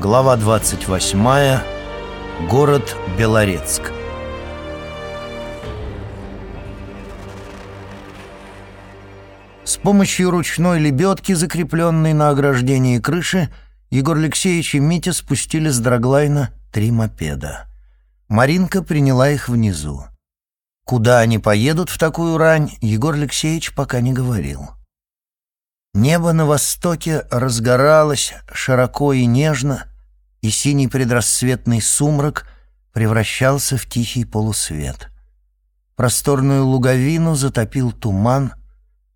Глава 28. Город Белорецк. С помощью ручной лебедки, закрепленной на ограждении крыши, Егор Алексеевич и Митя спустили с драглайна три мопеда. Маринка приняла их внизу. Куда они поедут в такую рань, Егор Алексеевич пока не говорил. Небо на востоке разгоралось широко и нежно, и синий предрассветный сумрак превращался в тихий полусвет. Просторную луговину затопил туман,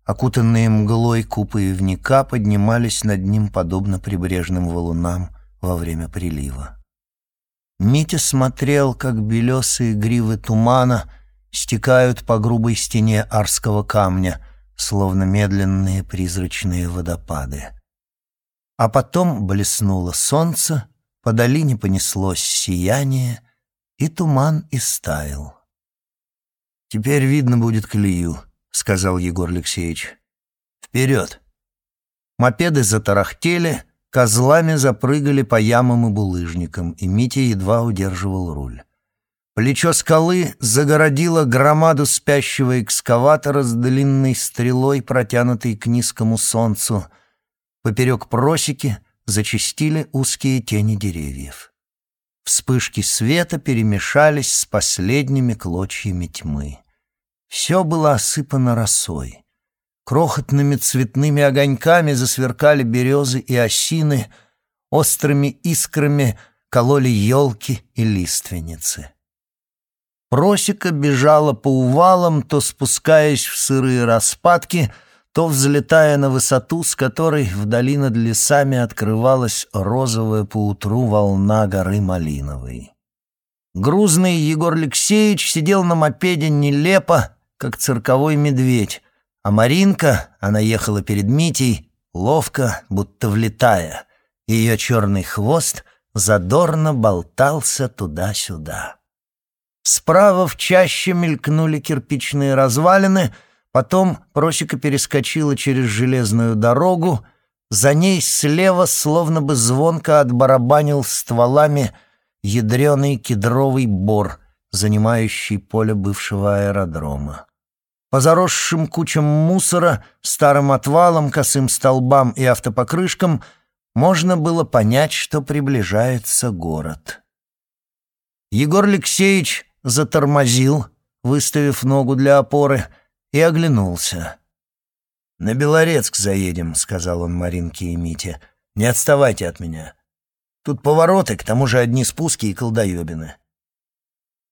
окутанные мглой купы ивника поднимались над ним подобно прибрежным валунам во время прилива. Митя смотрел, как белесые гривы тумана стекают по грубой стене арского камня, словно медленные призрачные водопады. А потом блеснуло солнце, по долине понеслось сияние, и туман истаял. «Теперь видно будет колею», — сказал Егор Алексеевич. «Вперед!» Мопеды затарахтели, козлами запрыгали по ямам и булыжникам, и Митя едва удерживал руль. Плечо скалы загородило громаду спящего экскаватора с длинной стрелой, протянутой к низкому солнцу. Поперек просеки зачастили узкие тени деревьев. Вспышки света перемешались с последними клочьями тьмы. Все было осыпано росой. Крохотными цветными огоньками засверкали березы и осины, острыми искрами кололи елки и лиственницы. Просека бежала по увалам, то спускаясь в сырые распадки — то взлетая на высоту, с которой вдали над лесами открывалась розовая поутру волна горы Малиновой. Грузный Егор Алексеевич сидел на мопеде нелепо, как цирковой медведь, а Маринка, она ехала перед Митей, ловко, будто влетая. Ее черный хвост задорно болтался туда-сюда. Справа в чаще мелькнули кирпичные развалины — Потом просека перескочила через железную дорогу, за ней слева словно бы звонко отбарабанил стволами ядреный кедровый бор, занимающий поле бывшего аэродрома. По заросшим кучам мусора, старым отвалам, косым столбам и автопокрышкам можно было понять, что приближается город. Егор Алексеевич затормозил, выставив ногу для опоры — и оглянулся. «На Белорецк заедем», — сказал он Маринке и Мите. «Не отставайте от меня. Тут повороты, к тому же одни спуски и колдоебины».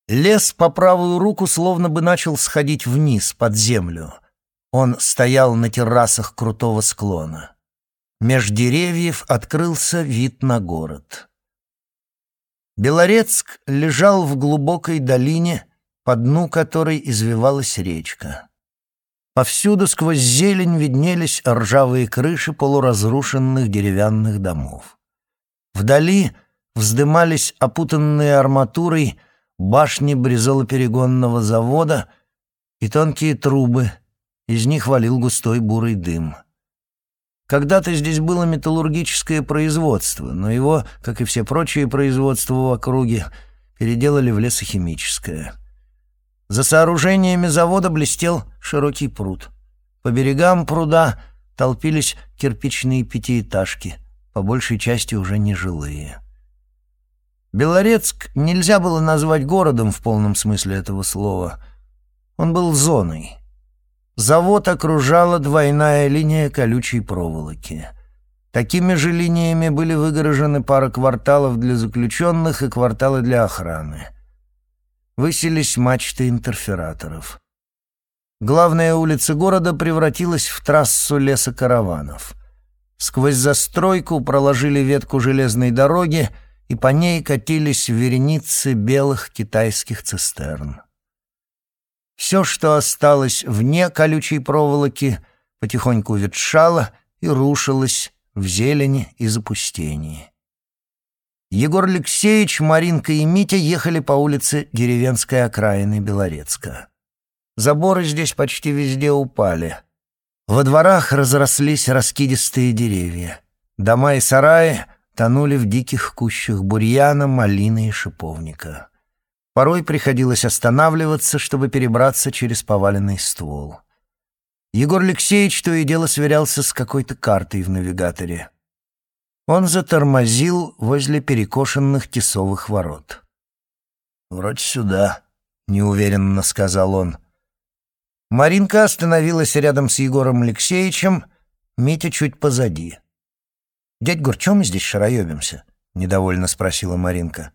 Лес по правую руку словно бы начал сходить вниз, под землю. Он стоял на террасах крутого склона. Меж деревьев открылся вид на город. Белорецк лежал в глубокой долине, по дну которой извивалась речка. Повсюду сквозь зелень виднелись ржавые крыши полуразрушенных деревянных домов. Вдали вздымались опутанные арматурой башни бризолоперегонного завода и тонкие трубы, из них валил густой бурый дым. Когда-то здесь было металлургическое производство, но его, как и все прочие производства в округе, переделали в лесохимическое. За сооружениями завода блестел широкий пруд. По берегам пруда толпились кирпичные пятиэтажки, по большей части уже нежилые. Белорецк нельзя было назвать городом в полном смысле этого слова. Он был зоной. Завод окружала двойная линия колючей проволоки. Такими же линиями были выгорожены пара кварталов для заключенных и кварталы для охраны высились мачты интерфераторов. Главная улица города превратилась в трассу леса караванов. Сквозь застройку проложили ветку железной дороги, и по ней катились вереницы белых китайских цистерн. Все, что осталось вне колючей проволоки, потихоньку ветшало и рушилось в зелени и запустении. Егор Алексеевич, Маринка и Митя ехали по улице деревенской окраины Белорецка. Заборы здесь почти везде упали. Во дворах разрослись раскидистые деревья. Дома и сараи тонули в диких кущах бурьяна, малины и шиповника. Порой приходилось останавливаться, чтобы перебраться через поваленный ствол. Егор Алексеевич то и дело сверялся с какой-то картой в навигаторе. Он затормозил возле перекошенных тесовых ворот. «Вроде сюда», — неуверенно сказал он. Маринка остановилась рядом с Егором Алексеевичем, Митя чуть позади. «Дядь Гур, мы здесь шароебимся?» — недовольно спросила Маринка.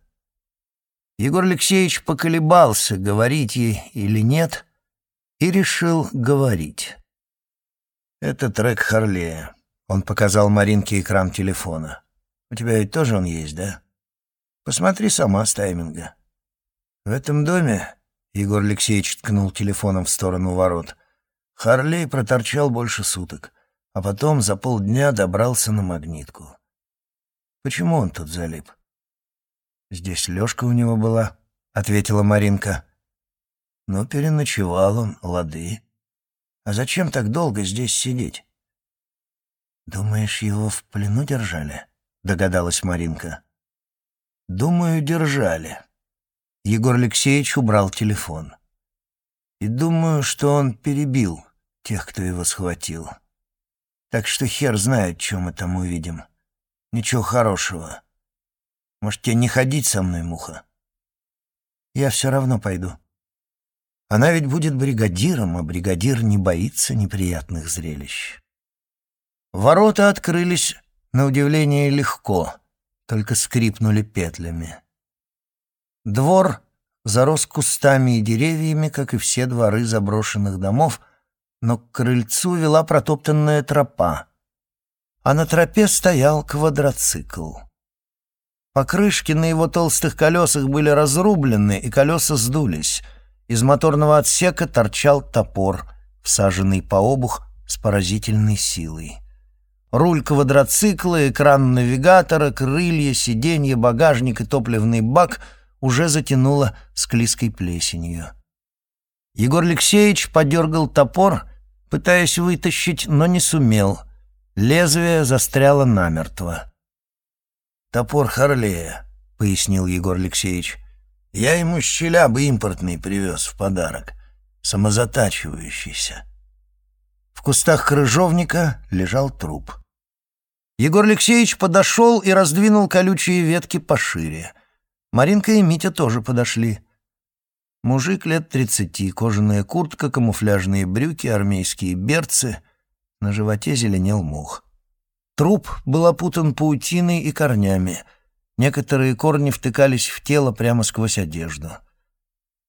Егор Алексеевич поколебался, говорить ей или нет, и решил говорить. «Это трек Харлея», — он показал Маринке экран телефона. «У тебя ведь тоже он есть, да? Посмотри сама с тайминга». «В этом доме», — Егор Алексеевич ткнул телефоном в сторону ворот, Харлей проторчал больше суток, а потом за полдня добрался на магнитку. Почему он тут залип? «Здесь Лёшка у него была», — ответила Маринка. «Ну, переночевал он, лады. А зачем так долго здесь сидеть?» «Думаешь, его в плену держали?» — догадалась Маринка. «Думаю, держали». Егор Алексеевич убрал телефон. «И думаю, что он перебил тех, кто его схватил. Так что хер знает, что мы там увидим. Ничего хорошего». Может, тебе не ходить со мной, муха? Я все равно пойду. Она ведь будет бригадиром, а бригадир не боится неприятных зрелищ. Ворота открылись, на удивление, легко, только скрипнули петлями. Двор зарос кустами и деревьями, как и все дворы заброшенных домов, но к крыльцу вела протоптанная тропа, а на тропе стоял квадроцикл. Покрышки на его толстых колесах были разрублены, и колеса сдулись. Из моторного отсека торчал топор, всаженный по обух с поразительной силой. Руль квадроцикла, экран навигатора, крылья, сиденье, багажник и топливный бак уже затянуло склизкой плесенью. Егор Алексеевич подергал топор, пытаясь вытащить, но не сумел. Лезвие застряло намертво. «Топор Харлея», — пояснил Егор Алексеевич. «Я ему щелябы импортный привез в подарок, самозатачивающийся». В кустах крыжовника лежал труп. Егор Алексеевич подошел и раздвинул колючие ветки пошире. Маринка и Митя тоже подошли. Мужик лет тридцати, кожаная куртка, камуфляжные брюки, армейские берцы. На животе зеленел мух. Труп был опутан паутиной и корнями. Некоторые корни втыкались в тело прямо сквозь одежду.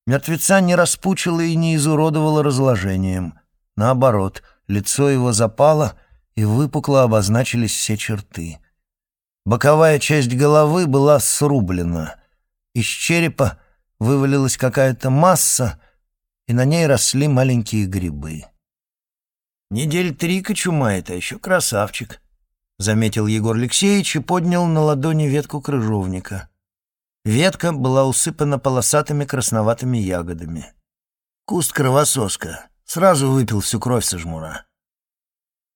Мертвеца не распучило и не изуродовало разложением. Наоборот, лицо его запало, и выпукло обозначились все черты. Боковая часть головы была срублена. Из черепа вывалилась какая-то масса, и на ней росли маленькие грибы. «Недель три кочумает, а еще красавчик», — заметил Егор Алексеевич и поднял на ладони ветку крыжовника. Ветка была усыпана полосатыми красноватыми ягодами. Куст кровососка. Сразу выпил всю кровь со жмура.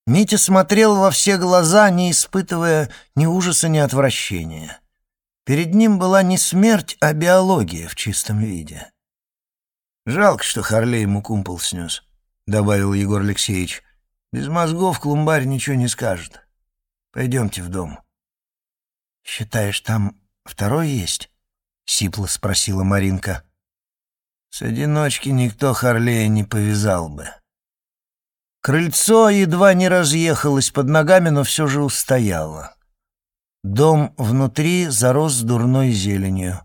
Митя смотрел во все глаза, не испытывая ни ужаса, ни отвращения. Перед ним была не смерть, а биология в чистом виде. «Жалко, что Харлей ему кумпол снес», — добавил Егор Алексеевич. «Без мозгов клумбарь ничего не скажет». Пойдемте в дом». «Считаешь, там второй есть?» — сипло спросила Маринка. «С одиночки никто Харлея не повязал бы». Крыльцо едва не разъехалось под ногами, но все же устояло. Дом внутри зарос дурной зеленью.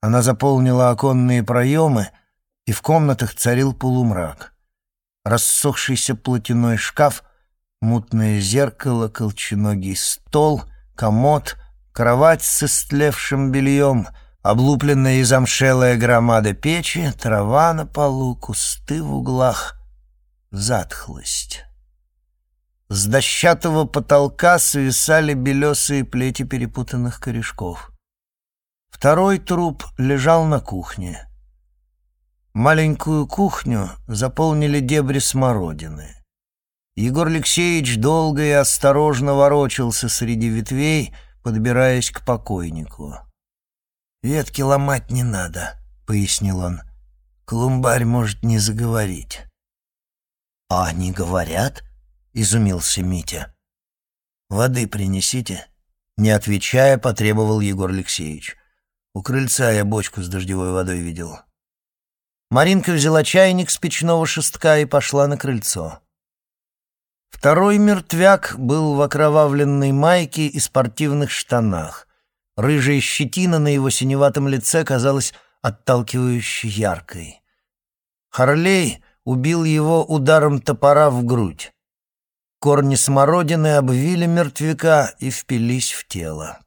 Она заполнила оконные проемы, и в комнатах царил полумрак. Рассохшийся платяной шкаф мутное зеркало, колченогий стол, комод, кровать с истлевшим бельем, облупленная и замшелая громада печи, трава на полу, кусты в углах, затхлость. С дощатого потолка свисали белесые плети перепутанных корешков. Второй труп лежал на кухне. Маленькую кухню заполнили дебри смородины. Егор Алексеевич долго и осторожно ворочался среди ветвей, подбираясь к покойнику. «Ветки ломать не надо», — пояснил он. «Клумбарь может не заговорить». «А они говорят?» — изумился Митя. «Воды принесите», — не отвечая, потребовал Егор Алексеевич. «У крыльца я бочку с дождевой водой видел». Маринка взяла чайник с печного шестка и пошла на крыльцо. Второй мертвяк был в окровавленной майке и спортивных штанах. Рыжая щетина на его синеватом лице казалась отталкивающе яркой. Харлей убил его ударом топора в грудь. Корни смородины обвили мертвяка и впились в тело.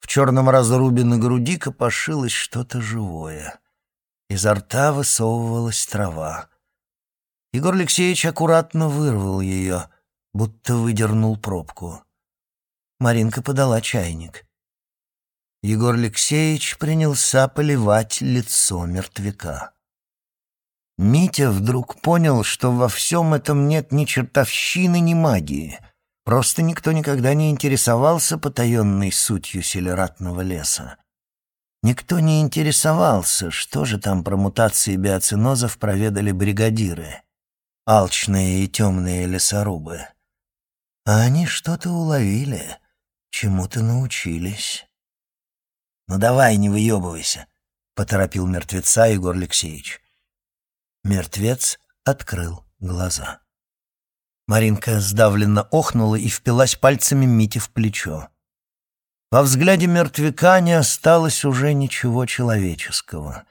В черном разрубе на груди копошилось что-то живое. Изо рта высовывалась трава. Егор Алексеевич аккуратно вырвал ее, будто выдернул пробку. Маринка подала чайник. Егор Алексеевич принялся поливать лицо мертвяка. Митя вдруг понял, что во всем этом нет ни чертовщины, ни магии. Просто никто никогда не интересовался потаенной сутью селератного леса. Никто не интересовался, что же там про мутации биоцинозов проведали бригадиры, алчные и темные лесорубы. А они что-то уловили, чему-то научились. «Ну давай, не выебывайся», — поторопил мертвеца Егор Алексеевич. Мертвец открыл глаза. Маринка сдавленно охнула и впилась пальцами Мити в плечо. Во взгляде мертвяка не осталось уже ничего человеческого.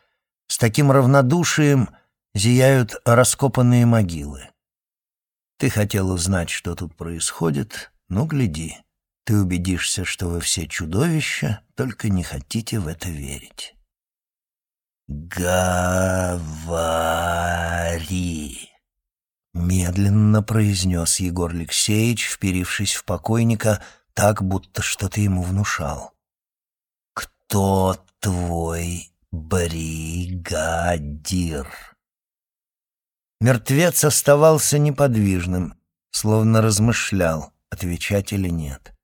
С таким равнодушием зияют раскопанные могилы. Ты хотел узнать, что тут происходит? Ну, гляди. Ты убедишься, что вы все чудовища, только не хотите в это верить. «Говори!» Медленно произнес Егор Алексеевич, вперившись в покойника, так, будто что-то ему внушал. «Кто твой бригадир?» Мертвец оставался неподвижным, словно размышлял, отвечать или нет.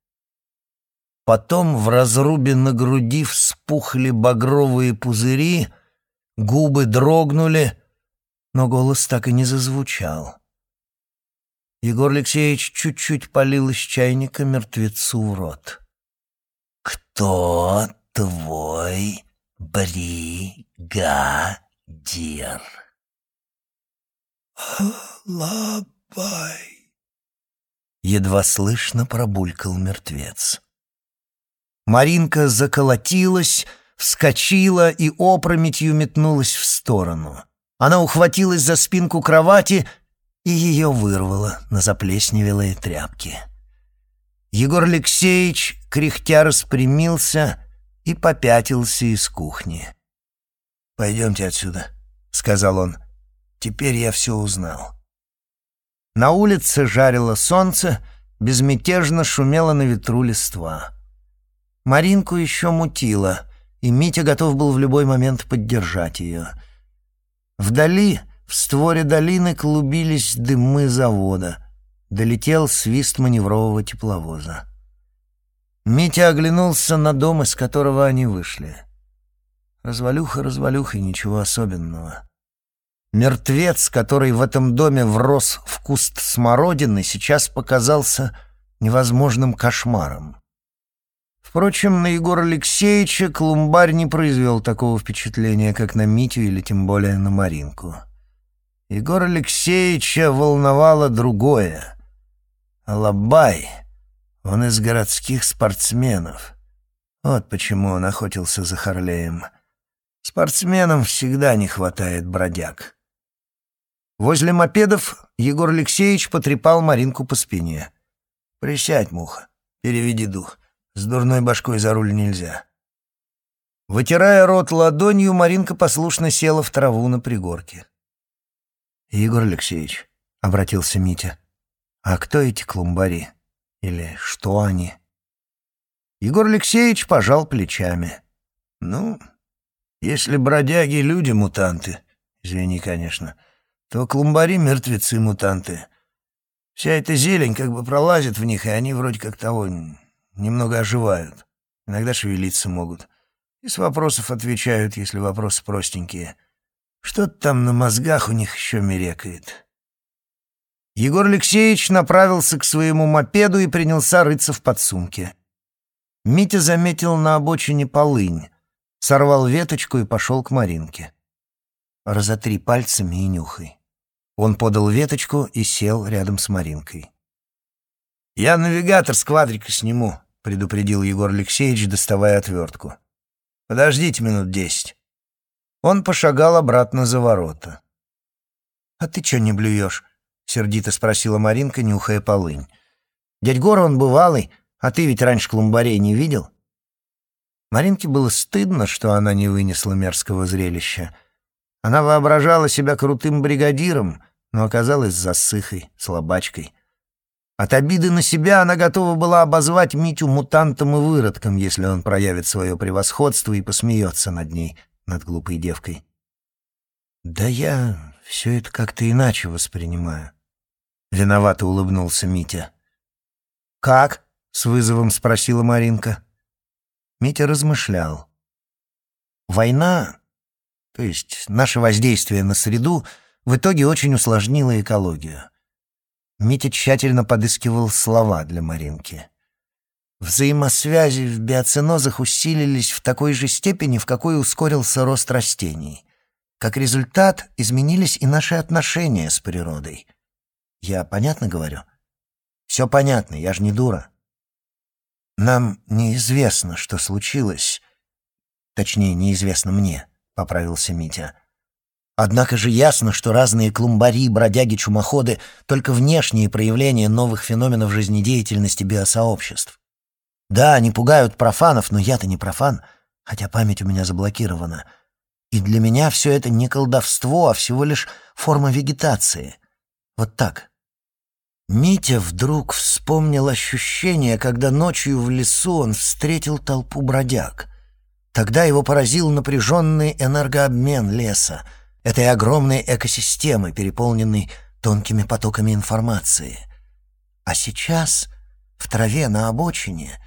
Потом в разрубе на груди вспухли багровые пузыри, губы дрогнули, но голос так и не зазвучал. Егор Алексеевич чуть-чуть полил из чайника мертвецу в рот. «Кто твой бригадир?» «Алабай!» Едва слышно пробулькал мертвец. Маринка заколотилась, вскочила и опрометью метнулась в сторону. Она ухватилась за спинку кровати и ее вырвало на заплесневелые тряпки. Егор Алексеевич, кряхтя, распрямился и попятился из кухни. «Пойдемте отсюда», — сказал он. «Теперь я все узнал». На улице жарило солнце, безмятежно шумело на ветру листва. Маринку еще мутило, и Митя готов был в любой момент поддержать ее. Вдали, в створе долины, клубились дымы завода. Долетел свист маневрового тепловоза. Митя оглянулся на дом, из которого они вышли. Развалюха, развалюха, ничего особенного. Мертвец, который в этом доме врос в куст смородины, сейчас показался невозможным кошмаром. Впрочем, на Егора Алексеевича Клумбарь не произвел такого впечатления, как на Митю или тем более на Маринку. Егор Алексеевича волновало другое. Алабай, он из городских спортсменов. Вот почему он охотился за Харлеем. Спортсменам всегда не хватает бродяг. Возле мопедов Егор Алексеевич потрепал Маринку по спине. «Присядь, муха, переведи дух». С дурной башкой за руль нельзя. Вытирая рот ладонью, Маринка послушно села в траву на пригорке. «Егор Алексеевич», — обратился Митя, — «а кто эти клумбари? Или что они?» Егор Алексеевич пожал плечами. «Ну, если бродяги — люди-мутанты, извини, конечно, то клумбари — мертвецы-мутанты. Вся эта зелень как бы пролазит в них, и они вроде как того немного оживают. Иногда шевелиться могут. И с вопросов отвечают, если вопросы простенькие. Что-то там на мозгах у них еще мерекает. Егор Алексеевич направился к своему мопеду и принялся рыться в подсумке. Митя заметил на обочине полынь, сорвал веточку и пошел к Маринке. «Разотри пальцами и нюхай». Он подал веточку и сел рядом с Маринкой. «Я навигатор с квадрика сниму», — предупредил Егор Алексеевич, доставая отвертку. «Подождите минут десять». Он пошагал обратно за ворота. «А ты чё не блюешь?» — сердито спросила Маринка, нюхая полынь. «Дядь Гора он бывалый, а ты ведь раньше клумбарей не видел?» Маринке было стыдно, что она не вынесла мерзкого зрелища. Она воображала себя крутым бригадиром, но оказалась засыхой, слабачкой. От обиды на себя она готова была обозвать Митю мутантом и выродком, если он проявит свое превосходство и посмеется над ней, над глупой девкой. «Да я все это как-то иначе воспринимаю», — виновато улыбнулся Митя. «Как?» — с вызовом спросила Маринка. Митя размышлял. «Война, то есть наше воздействие на среду, в итоге очень усложнило экологию. Митя тщательно подыскивал слова для Маринки. Взаимосвязи в биоценозах усилились в такой же степени, в какой ускорился рост растений. Как результат, изменились и наши отношения с природой. Я понятно говорю? Все понятно, я же не дура. Нам неизвестно, что случилось. Точнее, неизвестно мне, — поправился Митя. Однако же ясно, что разные клумбари, бродяги-чумоходы — только внешние проявления новых феноменов жизнедеятельности биосообществ. Да, они пугают профанов, но я-то не профан, хотя память у меня заблокирована. И для меня все это не колдовство, а всего лишь форма вегетации. Вот так. Митя вдруг вспомнил ощущение, когда ночью в лесу он встретил толпу бродяг. Тогда его поразил напряженный энергообмен леса — этой огромной экосистемы, переполненной тонкими потоками информации. А сейчас, в траве на обочине,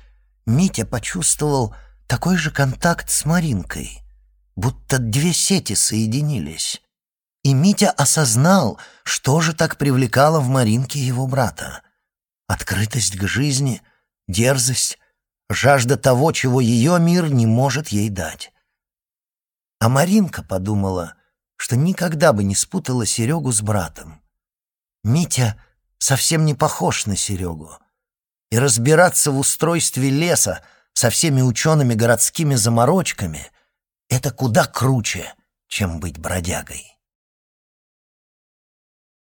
Митя почувствовал такой же контакт с Маринкой, будто две сети соединились. И Митя осознал, что же так привлекало в Маринке его брата. Открытость к жизни, дерзость, жажда того, чего ее мир не может ей дать. А Маринка подумала, что никогда бы не спутала Серегу с братом. Митя совсем не похож на Серегу. И разбираться в устройстве леса со всеми учеными городскими заморочками — это куда круче, чем быть бродягой.